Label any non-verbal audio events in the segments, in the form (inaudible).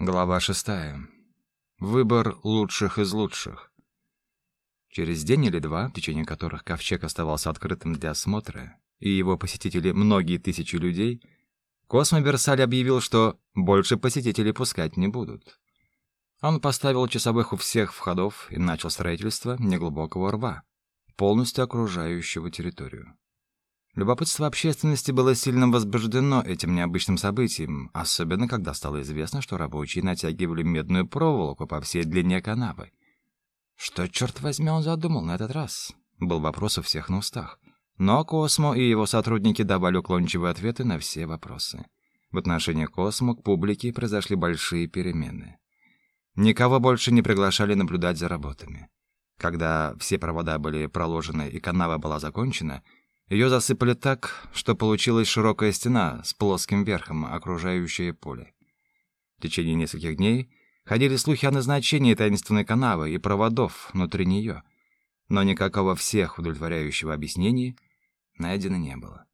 Глава шестая. Выбор лучших из лучших. Через день или два, в течение которых ковчег оставался открытым для осмотра, и его посетители многие тысячи людей, Космо Версаль объявил, что больше посетителей пускать не будут. Он поставил часовых у всех входов и начал строительство неглубокого рва, полностью окружающего территорию. Любопытство общественности было сильно возбуждено этим необычным событием, особенно когда стало известно, что рабочие натягивали медную проволоку по всей длине канавы. Что, черт возьми, он задумал на этот раз? Был вопрос у всех на устах. Но Космо и его сотрудники давали уклончивые ответы на все вопросы. В отношении Космо к публике произошли большие перемены. Никого больше не приглашали наблюдать за работами. Когда все провода были проложены и канава была закончена, ее засыпали так, что получилась широкая стена с плоским верхом, окружающее поле. В течение нескольких дней ходили слухи о назначении таинственной канавы и проводов внутри нее, но никакого всех удовлетворяющего объяснения найдено не было.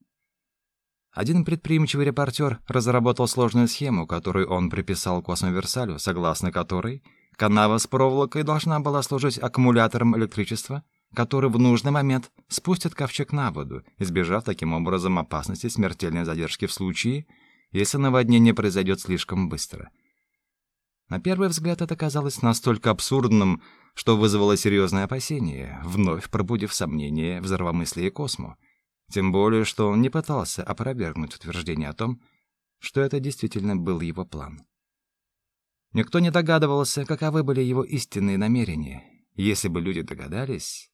Один предприимчивый репортер разработал сложную схему, которую он приписал Космоверсалю, согласно которой канава с проволокой должна была служить аккумулятором электричества — который в нужный момент спустит ковчег на воду, избежав таким образом опасности смертельной задержки в случае, если наводнение произойдет слишком быстро. На первый взгляд это казалось настолько абсурдным, что вызвало серьезное опасение, вновь пробудив сомнения в здравомыслии Космо. Тем более, что он не пытался опровергнуть утверждение о том, что это действительно был его план. Никто не догадывался, каковы были его истинные намерения. Если бы люди догадались,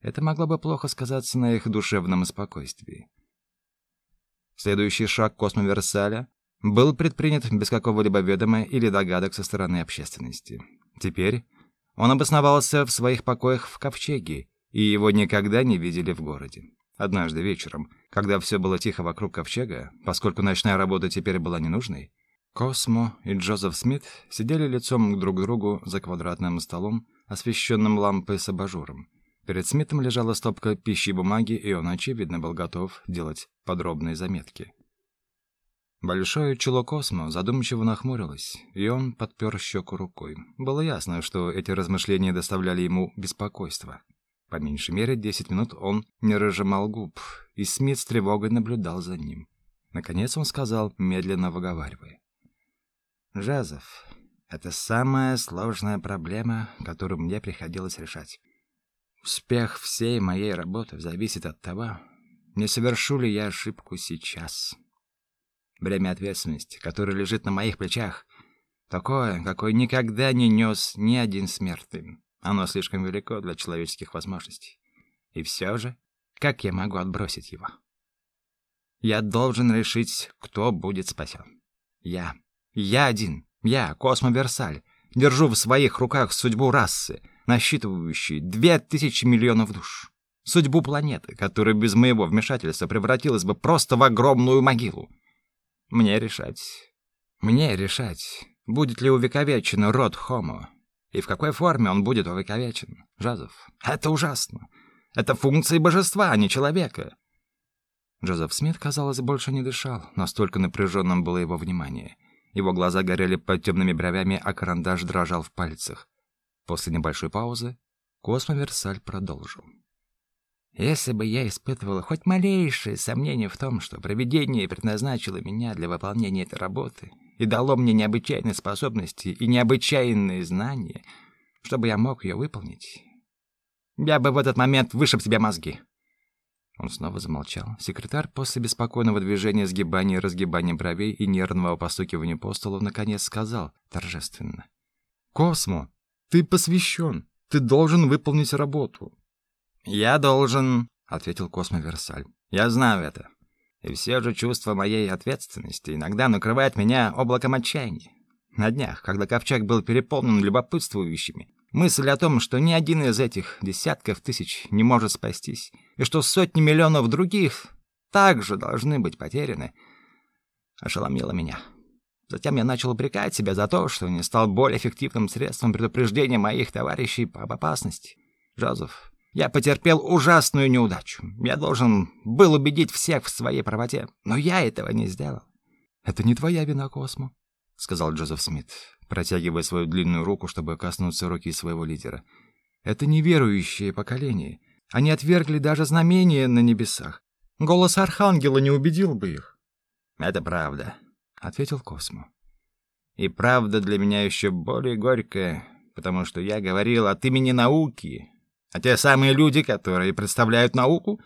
это могло бы плохо сказаться на их душевном спокойствии. Следующий шаг Космоверсаля был предпринят без какого-либо ведома или догадок со стороны общественности. Теперь он обосновался в своих покоях в Ковчеге, и его никогда не видели в городе. Однажды вечером, когда все было тихо вокруг Ковчега, поскольку ночная работа теперь была ненужной, Космо и Джозеф Смит сидели лицом друг к другу за квадратным столом, освещенным лампой с абажуром. Перед Смитом лежала стопка пищи и бумаги, и он, очевидно, был готов делать подробные заметки. Большое чело Космо задумчиво нахмурилось, и он подпер щеку рукой. Было ясно, что эти размышления доставляли ему беспокойство. По меньшей мере десять минут он не разжимал губ, и Смит с тревогой наблюдал за ним. Наконец он сказал, медленно выговаривая. «Жазов, это самая сложная проблема, которую мне приходилось решать. Успех всей моей работы зависит от того, не совершу ли я ошибку сейчас. Бремя ответственности, которое лежит на моих плечах, такое, какое никогда не нес ни один смертный. Оно слишком велико для человеческих возможностей. И все же, как я могу отбросить его? Я должен решить, кто будет спасен. Я. Я один. Я, Космо Версаль, держу в своих руках судьбу расы, насчитывающей две тысячи миллионов душ. Судьбу планеты, которая без моего вмешательства превратилась бы просто в огромную могилу. Мне решать. Мне решать, будет ли увековечен род Homo, и в какой форме он будет увековечен. Жазов, это ужасно. Это функции божества, а не человека. Джозеф Смит, казалось, больше не дышал, настолько напряженным было его внимание. Его глаза горели под темными бровями, а карандаш дрожал в пальцах. После небольшой паузы Космо Версаль продолжил. Если бы я испытывал хоть малейшее сомнение в том, что провидение предназначило меня для выполнения этой работы и дало мне необычайные способности и необычайные знания, чтобы я мог ее выполнить, я бы в этот момент вышиб себе мозги. Он снова замолчал. Секретарь после беспокойного движения сгибания и разгибания бровей и нервного постукивания по столу наконец сказал торжественно. «Космо, ты посвящен. Ты должен выполнить работу. Я должен, ответил Космо Версаль. Я знаю это. И все же чувство моей ответственности иногда накрывает меня облаком отчаяния. На днях, когда ковчег был переполнен любопытствующими, мысль о том, что ни один из этих десятков тысяч не может спастись, и что сотни миллионов других также должны быть потеряны, ошеломила меня. Затем я начал упрекать себя за то, что не стал более эффективным средством предупреждения моих товарищей об опасности. Джозеф, я потерпел ужасную неудачу. Я должен был убедить всех в своей правоте, но я этого не сделал. Это не твоя вина, Космо. сказал Джозеф Смит, протягивая свою длинную руку, чтобы коснуться руки своего лидера. Это неверующее поколение. Они отвергли даже знамения на небесах. Голос архангела не убедил бы их. Это правда, ответил Космо. И правда для меня еще более горькая, потому что я говорил от имени науки, а те самые люди, которые представляют науку,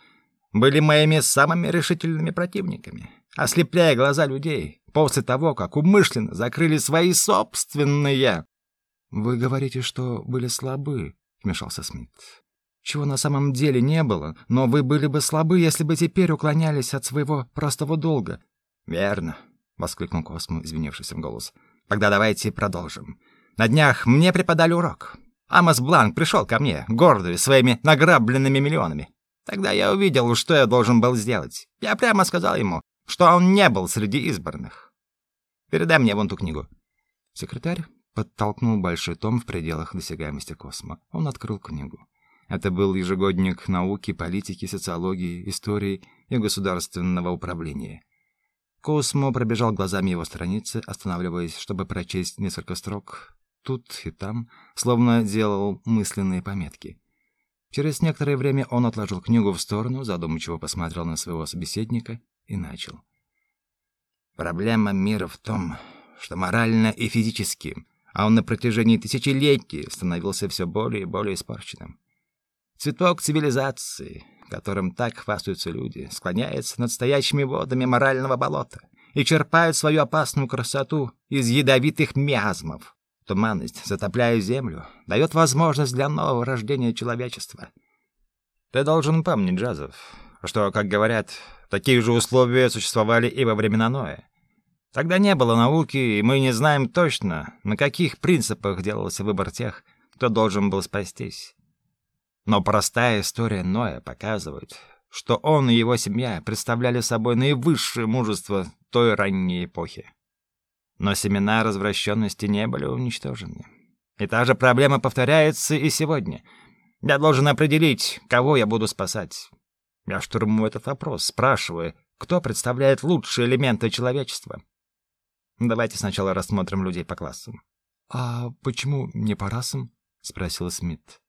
были моими самыми решительными противниками, ослепляя глаза людей после того, как умышленно закрыли свои собственные. Вы говорите, что были слабы, вмешался Смит. Чего на самом деле не было, но вы были бы слабы, если бы теперь уклонялись от своего простого долга. Верно, воскликнул Космо, извинившись в голос. Тогда давайте продолжим. На днях мне преподали урок. Амос Бланк пришел ко мне, гордый своими награбленными миллионами. Тогда я увидел, что я должен был сделать. Я прямо сказал ему, что он не был среди избранных. Передай мне вон ту книгу. Секретарь подтолкнул большой том в пределах досягаемости Космо. Он открыл книгу. Это был ежегодник науки, политики, социологии, истории и государственного управления. Космо пробежал глазами его страницы, останавливаясь, чтобы прочесть несколько строк тут и там, словно делал мысленные пометки. Через некоторое время он отложил книгу в сторону, задумчиво посмотрел на своего собеседника и начал. Проблема мира в том, что морально и физически, а он на протяжении тысячелетий становился все более и более испорченным. Цветок цивилизации, которым так хвастаются люди, склоняется над стоячими водами морального болота и черпает свою опасную красоту из ядовитых миазмов. Туманность, затопляя землю, дает возможность для нового рождения человечества. Ты должен помнить, Джазов, что, как говорят, такие же условия существовали и во времена Ноя. Тогда не было науки, и мы не знаем точно, на каких принципах делался выбор тех, кто должен был спастись. Но простая история Ноя показывает, что он и его семья представляли собой наивысшее мужество той ранней эпохи. Но семена развращенности не были уничтожены. И та же проблема повторяется и сегодня. Я должен определить, кого я буду спасать. Я штурмую этот вопрос, спрашиваю, кто представляет лучшие элементы человечества. Давайте сначала рассмотрим людей по классам. А почему не по расам? спросил Смит.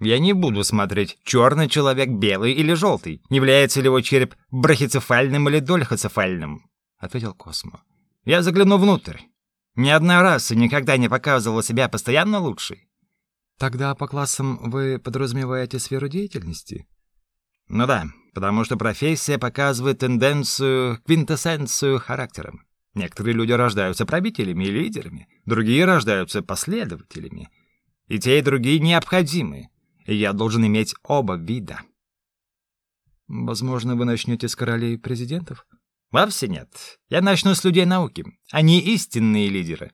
Я не буду смотреть, черный человек, белый или желтый, является ли его череп брахицефальным или дольхоцефальным, ответил Космо. Я загляну внутрь. Ни одна раса никогда не показывала себя постоянно лучшей. Тогда по классам вы подразумеваете сферу деятельности? Ну да, потому что профессия показывает тенденцию, квинтэссенцию характера. Некоторые люди рождаются правителями и лидерами, другие рождаются последователями. И те, и другие необходимы я должен иметь оба вида. Возможно, вы начнете с королей и президентов? Вовсе нет. Я начну с людей науки. Они истинные лидеры.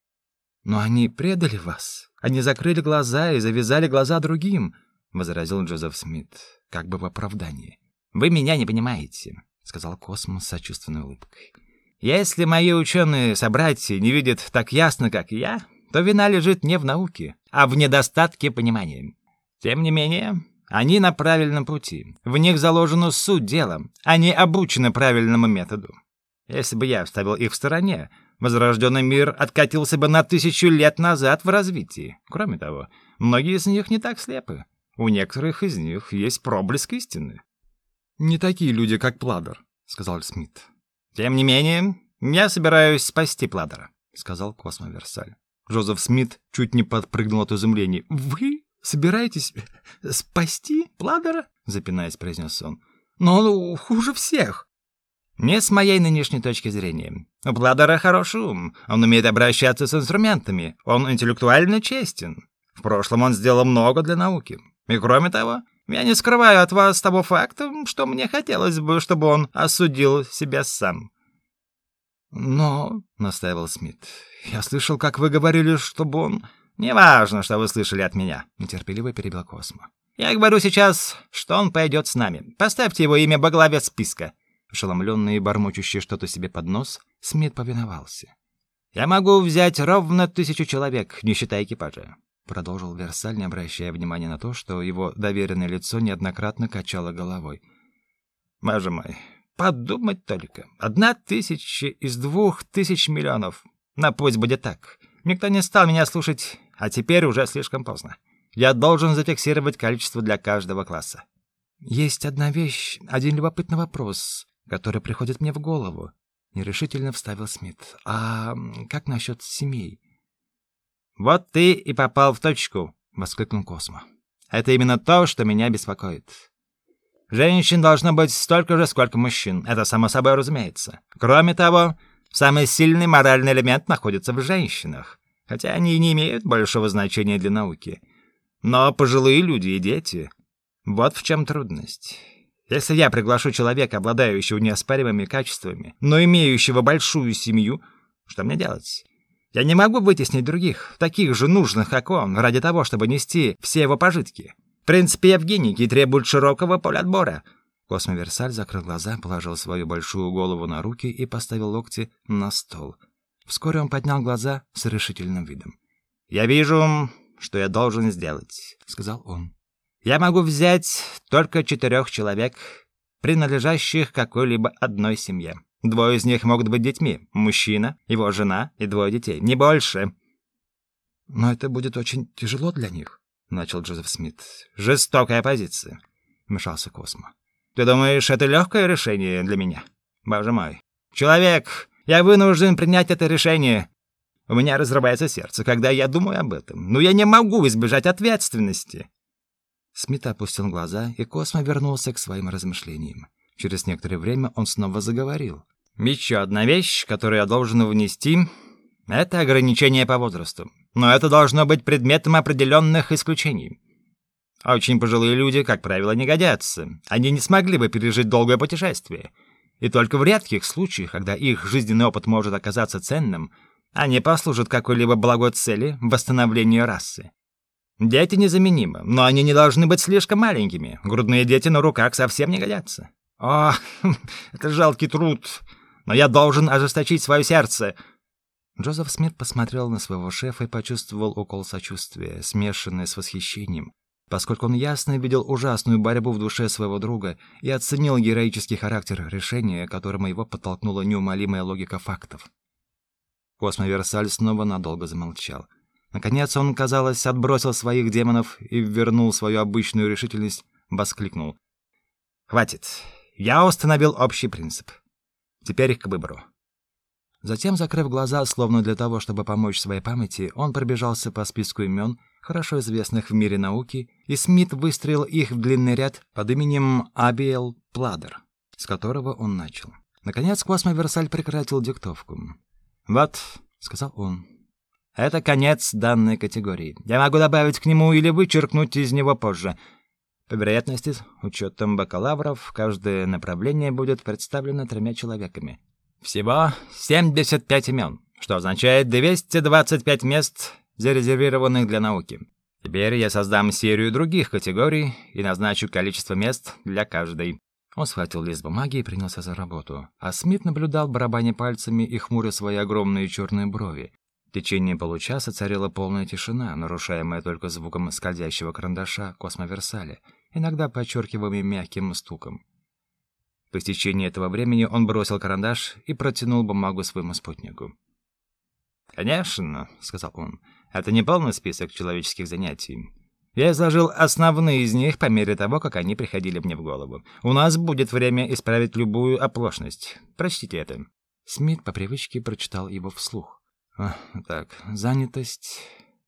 Но они предали вас. Они закрыли глаза и завязали глаза другим, возразил Джозеф Смит, как бы в оправдании. Вы меня не понимаете, сказал Космос с сочувственной улыбкой. Если мои ученые собратья не видят так ясно, как я, то вина лежит не в науке, а в недостатке понимания. Тем не менее, они на правильном пути. В них заложена суть дела. Они обучены правильному методу. Если бы я вставил их в стороне, возрожденный мир откатился бы на тысячу лет назад в развитии. Кроме того, многие из них не так слепы. У некоторых из них есть проблеск истины. «Не такие люди, как Пладер», — сказал Смит. «Тем не менее, я собираюсь спасти Пладера», — сказал Космо Версаль. Джозеф Смит чуть не подпрыгнул от изумления. «Вы?» Собираетесь спасти Пладера?» — запинаясь, произнес он. «Но он хуже всех». «Не с моей нынешней точки зрения. У Пладера хороший ум, он умеет обращаться с инструментами, он интеллектуально честен. В прошлом он сделал много для науки. И кроме того, я не скрываю от вас того факта, что мне хотелось бы, чтобы он осудил себя сам». «Но», — настаивал Смит, — «я слышал, как вы говорили, чтобы он...» «Неважно, что вы слышали от меня», — нетерпеливо перебил Космо. «Я говорю сейчас, что он пойдет с нами. Поставьте его имя во главе списка». Ошеломленный и бормочущий что-то себе под нос, Смит повиновался. «Я могу взять ровно тысячу человек, не считая экипажа», — продолжил Версаль, не обращая внимания на то, что его доверенное лицо неоднократно качало головой. «Боже мой, подумать только. Одна тысяча из двух тысяч миллионов. Но пусть будет так. Никто не стал меня слушать, а теперь уже слишком поздно. Я должен зафиксировать количество для каждого класса. Есть одна вещь, один любопытный вопрос, который приходит мне в голову. Нерешительно вставил Смит. А как насчет семей? Вот ты и попал в точку, воскликнул Космо. Это именно то, что меня беспокоит. Женщин должно быть столько же, сколько мужчин. Это само собой разумеется. Кроме того, самый сильный моральный элемент находится в женщинах, хотя они и не имеют большого значения для науки. Но пожилые люди и дети вот в чем трудность. Если я приглашу человека, обладающего неоспоримыми качествами, но имеющего большую семью, что мне делать? Я не могу вытеснить других, таких же нужных, как он, ради того, чтобы нести все его пожитки. В принципе, Евгеники требуют широкого поля отбора. Космоверсаль закрыл глаза, положил свою большую голову на руки и поставил локти на стол. Вскоре он поднял глаза с решительным видом. «Я вижу, что я должен сделать», — сказал он. Я могу взять только четырех человек, принадлежащих какой-либо одной семье. Двое из них могут быть детьми. Мужчина, его жена и двое детей. Не больше. Но это будет очень тяжело для них, начал Джозеф Смит. Жестокая позиция, вмешался Космо. Ты думаешь, это легкое решение для меня? Боже мой. Человек, я вынужден принять это решение. У меня разрывается сердце, когда я думаю об этом. Но я не могу избежать ответственности. Смит опустил глаза, и Космо вернулся к своим размышлениям. Через некоторое время он снова заговорил. «Еще одна вещь, которую я должен внести, — это ограничение по возрасту. Но это должно быть предметом определенных исключений. Очень пожилые люди, как правило, не годятся. Они не смогли бы пережить долгое путешествие. И только в редких случаях, когда их жизненный опыт может оказаться ценным, они послужат какой-либо благой цели восстановлению расы. Дети незаменимы, но они не должны быть слишком маленькими. Грудные дети на руках совсем не годятся. О, (laughs) это жалкий труд. Но я должен ожесточить свое сердце. Джозеф Смит посмотрел на своего шефа и почувствовал укол сочувствия, смешанный с восхищением, поскольку он ясно видел ужасную борьбу в душе своего друга и оценил героический характер решения, которому его подтолкнула неумолимая логика фактов. Космоверсаль снова надолго замолчал. Наконец он, казалось, отбросил своих демонов и вернул свою обычную решительность, воскликнул: "Хватит. Я установил общий принцип. Теперь к выбору". Затем, закрыв глаза, словно для того, чтобы помочь своей памяти, он пробежался по списку имен, хорошо известных в мире науки, и Смит выстроил их в длинный ряд под именем Абиэл Пладер, с которого он начал. Наконец Космоверсаль прекратил диктовку. "Вот", сказал он. Это конец данной категории. Я могу добавить к нему или вычеркнуть из него позже. По вероятности, с учетом бакалавров, каждое направление будет представлено тремя человеками. Всего 75 имен, что означает 225 мест, зарезервированных для науки. Теперь я создам серию других категорий и назначу количество мест для каждой. Он схватил лист бумаги и принялся за работу, а Смит наблюдал, барабаня пальцами и хмуря свои огромные черные брови. В течение получаса царила полная тишина, нарушаемая только звуком скользящего карандаша космоверсаля, иногда подчеркиваемым мягким стуком. По истечении этого времени он бросил карандаш и протянул бумагу своему спутнику. «Конечно», — сказал он, — «это не полный список человеческих занятий. Я изложил основные из них по мере того, как они приходили мне в голову. У нас будет время исправить любую оплошность. Прочтите это». Смит по привычке прочитал его вслух. А, так, занятость,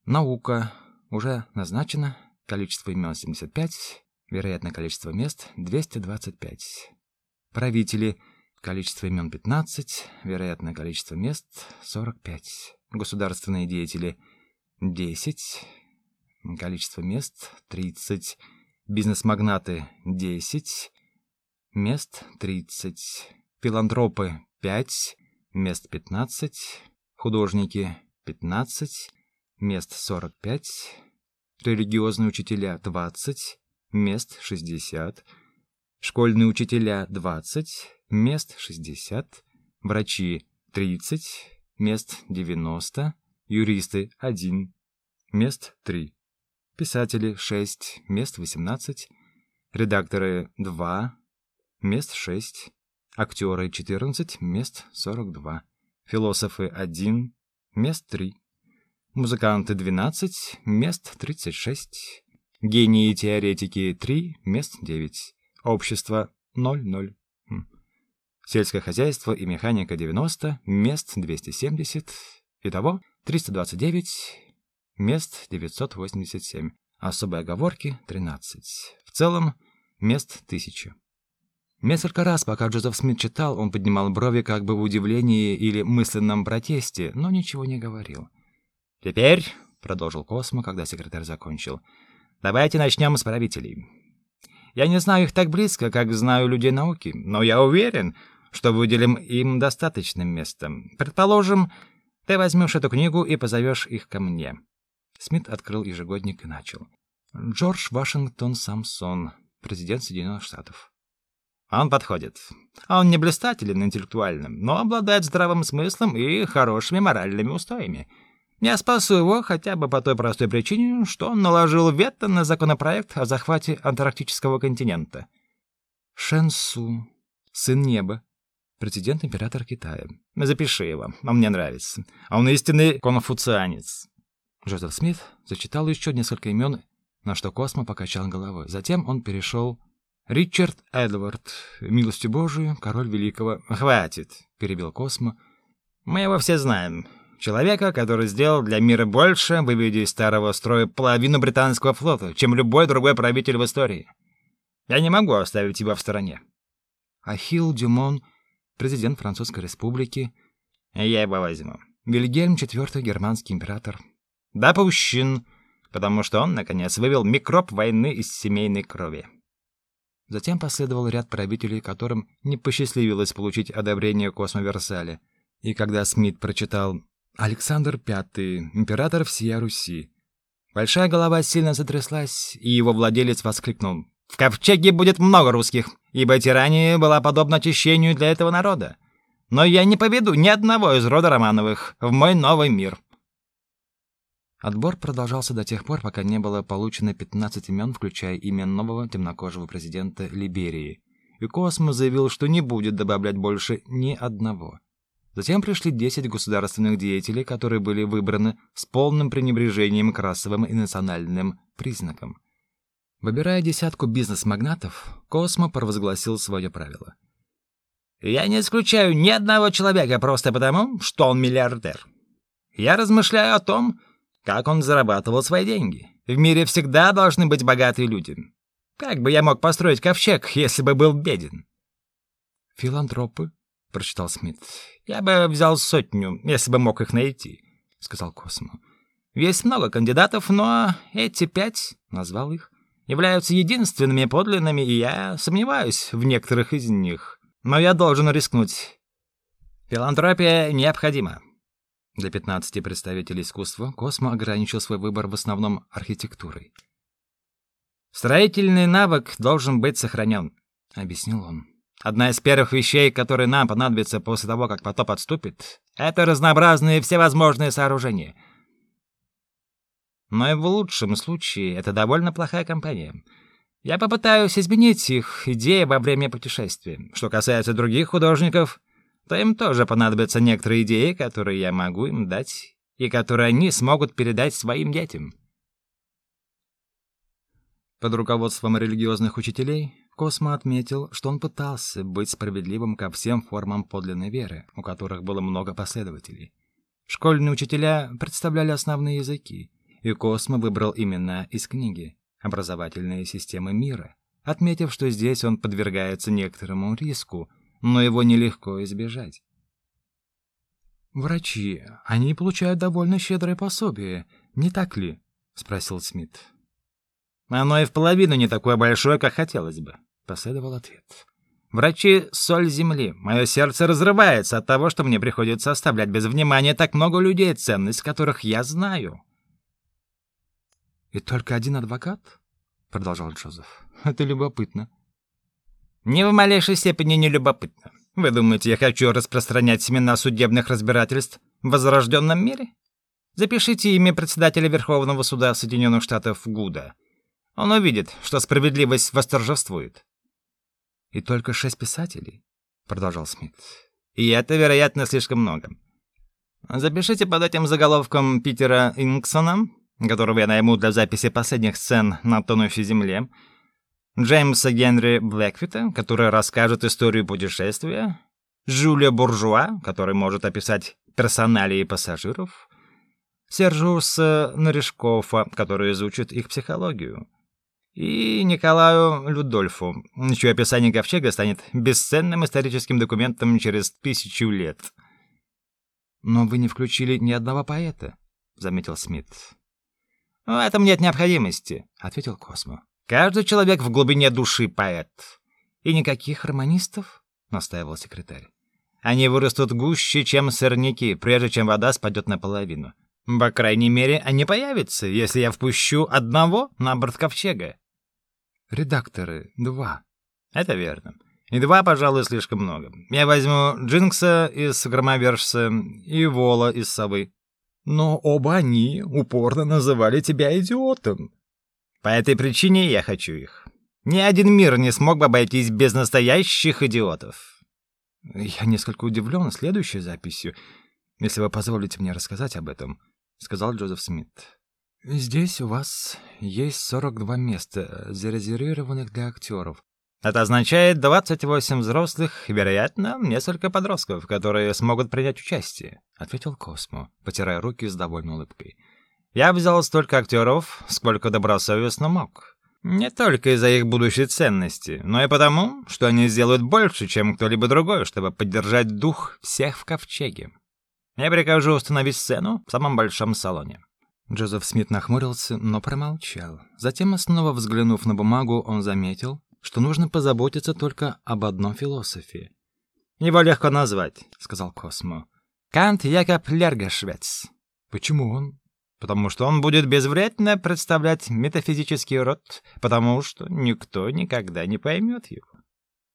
наука уже назначено, количество имен 75, вероятное количество мест 225. Правители, количество имен 15, вероятное количество мест 45. Государственные деятели 10, количество мест 30. Бизнес-магнаты 10, мест 30. Филантропы 5, мест 15 художники 15, мест 45, религиозные учителя 20, мест 60, школьные учителя 20, мест 60, врачи 30, мест 90, юристы 1, мест 3, писатели 6, мест 18, редакторы 2, мест 6, актеры 14, мест 42 философы 1, мест 3. Музыканты 12, мест 36. Гении теоретики 3, мест 9. Общество 0-0. Хм. Сельское хозяйство и механика 90, мест 270. Итого 329, мест 987. Особые оговорки 13. В целом мест 1000. Несколько раз, пока Джозеф Смит читал, он поднимал брови как бы в удивлении или мысленном протесте, но ничего не говорил. «Теперь», — продолжил Космо, когда секретарь закончил, — «давайте начнем с правителей. Я не знаю их так близко, как знаю людей науки, но я уверен, что выделим им достаточным местом. Предположим, ты возьмешь эту книгу и позовешь их ко мне». Смит открыл ежегодник и начал. «Джордж Вашингтон Самсон, президент Соединенных Штатов». Он подходит. Он не блистателен интеллектуально, но обладает здравым смыслом и хорошими моральными устоями. Я спасу его хотя бы по той простой причине, что он наложил вето на законопроект о захвате антарктического континента. Шэнсу, сын неба, президент-император Китая. Запиши его, он мне нравится. А он истинный конфуцианец. Джозеф Смит зачитал еще несколько имен, на что Космо покачал головой. Затем он перешел Ричард Эдвард, милостью Божию, король великого. Хватит, перебил Космо. Мы его все знаем. Человека, который сделал для мира больше, выведя из старого строя половину британского флота, чем любой другой правитель в истории. Я не могу оставить его в стороне. Ахилл Дюмон, президент Французской республики. Я его возьму. Вильгельм IV, германский император. Допущен, потому что он, наконец, вывел микроб войны из семейной крови. Затем последовал ряд правителей, которым не посчастливилось получить одобрение Космо Версаля. И когда Смит прочитал «Александр V, император всея Руси», большая голова сильно затряслась, и его владелец воскликнул «В ковчеге будет много русских, ибо тирания была подобна очищению для этого народа. Но я не поведу ни одного из рода Романовых в мой новый мир». Отбор продолжался до тех пор, пока не было получено 15 имен, включая имя нового темнокожего президента Либерии. И Космо заявил, что не будет добавлять больше ни одного. Затем пришли 10 государственных деятелей, которые были выбраны с полным пренебрежением к расовым и национальным признакам. Выбирая десятку бизнес-магнатов, Космо провозгласил свое правило. «Я не исключаю ни одного человека просто потому, что он миллиардер. Я размышляю о том, как он зарабатывал свои деньги? В мире всегда должны быть богатые люди. Как бы я мог построить ковчег, если бы был беден? Филантропы, прочитал Смит. Я бы взял сотню, если бы мог их найти, сказал Космо. Есть много кандидатов, но эти пять, назвал их, являются единственными подлинными, и я сомневаюсь в некоторых из них. Но я должен рискнуть. Филантропия необходима. Для 15 представителей искусства Космо ограничил свой выбор в основном архитектурой. «Строительный навык должен быть сохранен», — объяснил он. «Одна из первых вещей, которые нам понадобятся после того, как потоп отступит, это разнообразные всевозможные сооружения. Но и в лучшем случае это довольно плохая компания. Я попытаюсь изменить их идеи во время путешествия. Что касается других художников, то им тоже понадобятся некоторые идеи, которые я могу им дать и которые они смогут передать своим детям. Под руководством религиозных учителей Космо отметил, что он пытался быть справедливым ко всем формам подлинной веры, у которых было много последователей. Школьные учителя представляли основные языки, и Космо выбрал имена из книги «Образовательные системы мира», отметив, что здесь он подвергается некоторому риску, но его нелегко избежать. Врачи, они получают довольно щедрое пособие, не так ли? спросил Смит. Оно и в половину не такое большое, как хотелось бы, последовал ответ. Врачи соль земли. Мое сердце разрывается от того, что мне приходится оставлять без внимания так много людей, ценность которых я знаю. И только один адвокат? продолжал Джозеф. Это любопытно. Не в малейшей степени не любопытно. Вы думаете, я хочу распространять семена судебных разбирательств в возрожденном мире? Запишите имя председателя Верховного суда Соединенных Штатов Гуда. Он увидит, что справедливость восторжествует. И только шесть писателей, продолжал Смит. И это, вероятно, слишком много. Запишите под этим заголовком Питера Инксона, которого я найму для записи последних сцен на тонущей земле, Джеймса Генри Блэкфита, который расскажет историю путешествия, Жюля Буржуа, который может описать персоналии пассажиров, Сержуса Нарежкова, который изучит их психологию, и Николаю Людольфу, чье описание ковчега станет бесценным историческим документом через тысячу лет. «Но вы не включили ни одного поэта», — заметил Смит. «В этом нет необходимости», — ответил Космо. «Каждый человек в глубине души поэт». «И никаких романистов?» — настаивал секретарь. «Они вырастут гуще, чем сорняки, прежде чем вода спадет наполовину. По крайней мере, они появятся, если я впущу одного на борт ковчега». «Редакторы, два». «Это верно. И два, пожалуй, слишком много. Я возьму Джинкса из Громовержца и Вола из Совы. Но оба они упорно называли тебя идиотом. По этой причине я хочу их. Ни один мир не смог бы обойтись без настоящих идиотов. Я несколько удивлен следующей записью, если вы позволите мне рассказать об этом, сказал Джозеф Смит. Здесь у вас есть 42 места, зарезервированных для актеров. Это означает 28 взрослых вероятно, несколько подростков, которые смогут принять участие, ответил Космо, потирая руки с довольной улыбкой. Я взял столько актеров, сколько добросовестно мог. Не только из-за их будущей ценности, но и потому, что они сделают больше, чем кто-либо другой, чтобы поддержать дух всех в ковчеге. Я прикажу установить сцену в самом большом салоне. Джозеф Смит нахмурился, но промолчал. Затем, снова взглянув на бумагу, он заметил, что нужно позаботиться только об одном философе. «Его легко назвать», — сказал Космо. «Кант Якоб Лергешвец». «Почему он?» «Потому что он будет безвредно представлять метафизический род, потому что никто никогда не поймет его».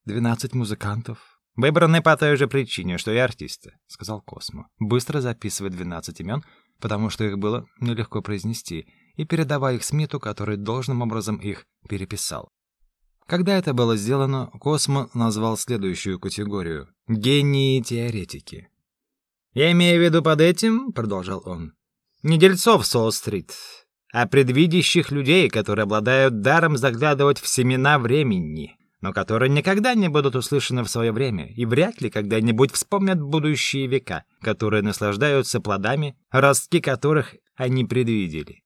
«Двенадцать музыкантов». «Выбраны по той же причине, что и артисты», — сказал Космо, быстро записывая двенадцать имен, потому что их было нелегко произнести, и передавая их Смиту, который должным образом их переписал. Когда это было сделано, Космо назвал следующую категорию — гении-теоретики. «Я имею в виду под этим, — продолжал он, — не дельцов Солл-стрит, а предвидящих людей, которые обладают даром заглядывать в семена времени, но которые никогда не будут услышаны в свое время и вряд ли когда-нибудь вспомнят будущие века, которые наслаждаются плодами, ростки которых они предвидели.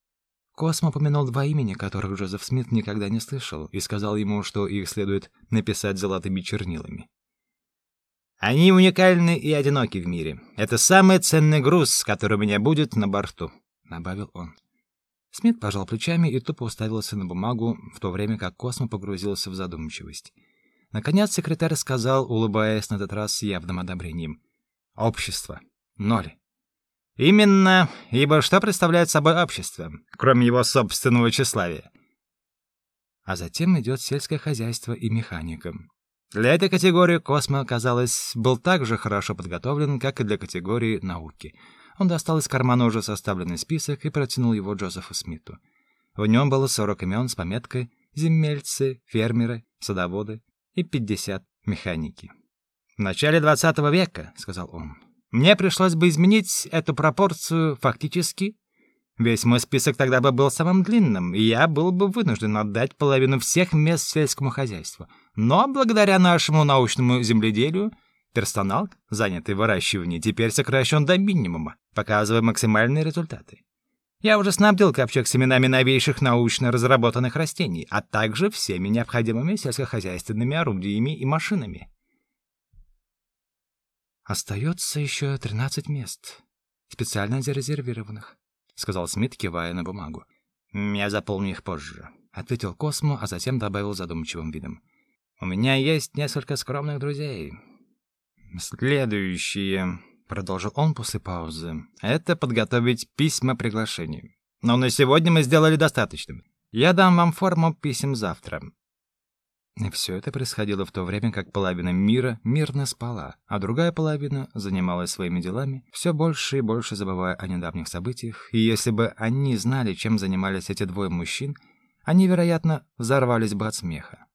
Космо упомянул два имени, которых Джозеф Смит никогда не слышал, и сказал ему, что их следует написать золотыми чернилами. «Они уникальны и одиноки в мире. Это самый ценный груз, который у меня будет на борту», — добавил он. Смит пожал плечами и тупо уставился на бумагу, в то время как Космо погрузился в задумчивость. Наконец секретарь сказал, улыбаясь на этот раз с явным одобрением. «Общество. Ноль. Именно, ибо что представляет собой общество, кроме его собственного тщеславия? А затем идет сельское хозяйство и механика. Для этой категории Космо, казалось, был так же хорошо подготовлен, как и для категории науки. Он достал из кармана уже составленный список и протянул его Джозефу Смиту. В нем было 40 имен с пометкой «земельцы», «фермеры», «садоводы» и 50 «механики». «В начале 20 века», — сказал он, мне пришлось бы изменить эту пропорцию фактически. Весь мой список тогда бы был самым длинным, и я был бы вынужден отдать половину всех мест сельскому хозяйству. Но благодаря нашему научному земледелию персонал, занятый выращиванием, теперь сокращен до минимума, показывая максимальные результаты. Я уже снабдил ковчег семенами новейших научно разработанных растений, а также всеми необходимыми сельскохозяйственными орудиями и машинами. Остается еще тринадцать мест, специально зарезервированных, сказал Смит, кивая на бумагу. Я заполню их позже, ответил Космо, а затем добавил задумчивым видом. У меня есть несколько скромных друзей. Следующее, продолжил он после паузы. Это подготовить письма приглашения. Но на сегодня мы сделали достаточно. Я дам вам форму писем завтра. И все это происходило в то время, как половина мира мирно спала, а другая половина занималась своими делами, все больше и больше забывая о недавних событиях, и если бы они знали, чем занимались эти двое мужчин, они, вероятно, взорвались бы от смеха.